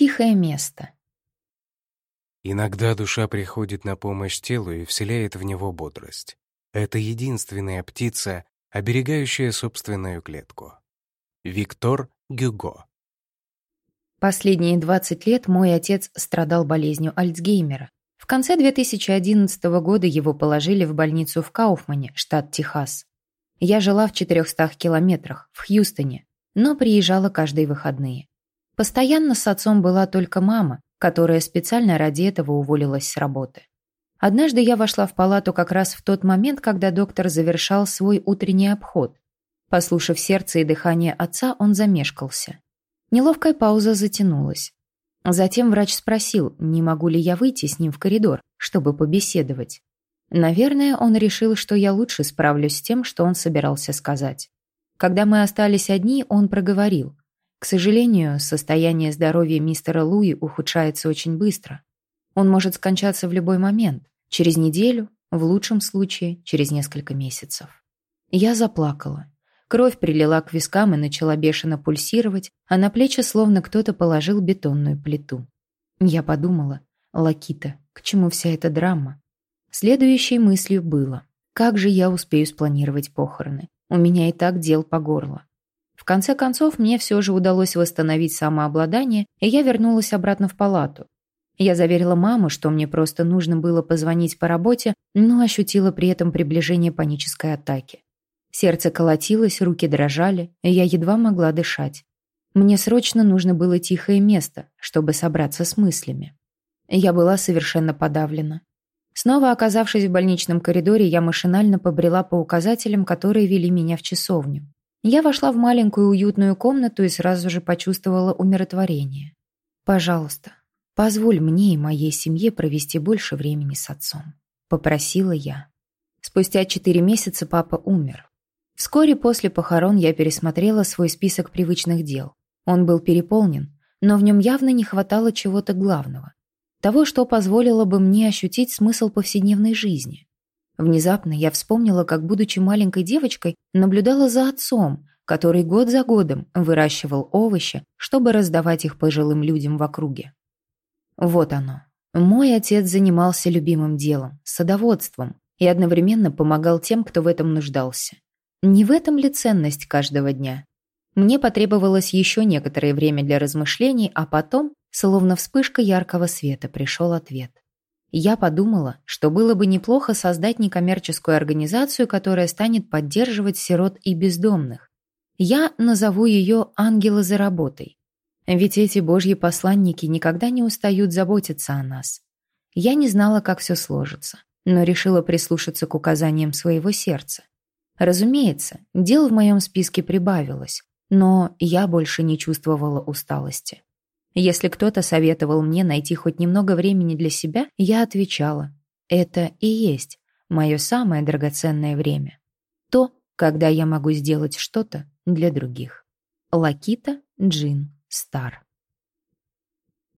Тихое место. Иногда душа приходит на помощь телу и вселяет в него бодрость. Это единственная птица, оберегающая собственную клетку. Виктор Гюго Последние 20 лет мой отец страдал болезнью Альцгеймера. В конце 2011 года его положили в больницу в Кауфмане, штат Техас. Я жила в 400 километрах, в Хьюстоне, но приезжала каждые выходные. Постоянно с отцом была только мама, которая специально ради этого уволилась с работы. Однажды я вошла в палату как раз в тот момент, когда доктор завершал свой утренний обход. Послушав сердце и дыхание отца, он замешкался. Неловкая пауза затянулась. Затем врач спросил, не могу ли я выйти с ним в коридор, чтобы побеседовать. Наверное, он решил, что я лучше справлюсь с тем, что он собирался сказать. Когда мы остались одни, он проговорил. К сожалению, состояние здоровья мистера Луи ухудшается очень быстро. Он может скончаться в любой момент, через неделю, в лучшем случае, через несколько месяцев. Я заплакала. Кровь прилила к вискам и начала бешено пульсировать, а на плечи словно кто-то положил бетонную плиту. Я подумала, Лакита, к чему вся эта драма? Следующей мыслью было, как же я успею спланировать похороны? У меня и так дел по горло. В конце концов, мне все же удалось восстановить самообладание, и я вернулась обратно в палату. Я заверила маму, что мне просто нужно было позвонить по работе, но ощутила при этом приближение панической атаки. Сердце колотилось, руки дрожали, и я едва могла дышать. Мне срочно нужно было тихое место, чтобы собраться с мыслями. Я была совершенно подавлена. Снова оказавшись в больничном коридоре, я машинально побрела по указателям, которые вели меня в часовню. Я вошла в маленькую уютную комнату и сразу же почувствовала умиротворение. «Пожалуйста, позволь мне и моей семье провести больше времени с отцом», — попросила я. Спустя четыре месяца папа умер. Вскоре после похорон я пересмотрела свой список привычных дел. Он был переполнен, но в нем явно не хватало чего-то главного. Того, что позволило бы мне ощутить смысл повседневной жизни. Внезапно я вспомнила, как, будучи маленькой девочкой, наблюдала за отцом, который год за годом выращивал овощи, чтобы раздавать их пожилым людям в округе. Вот оно. Мой отец занимался любимым делом – садоводством, и одновременно помогал тем, кто в этом нуждался. Не в этом ли ценность каждого дня? Мне потребовалось еще некоторое время для размышлений, а потом, словно вспышка яркого света, пришел ответ. Я подумала, что было бы неплохо создать некоммерческую организацию, которая станет поддерживать сирот и бездомных. Я назову ее «Ангелы за работой». Ведь эти божьи посланники никогда не устают заботиться о нас. Я не знала, как все сложится, но решила прислушаться к указаниям своего сердца. Разумеется, дел в моем списке прибавилось, но я больше не чувствовала усталости. Если кто-то советовал мне найти хоть немного времени для себя, я отвечала, это и есть мое самое драгоценное время. То, когда я могу сделать что-то для других. Лакита Джин Стар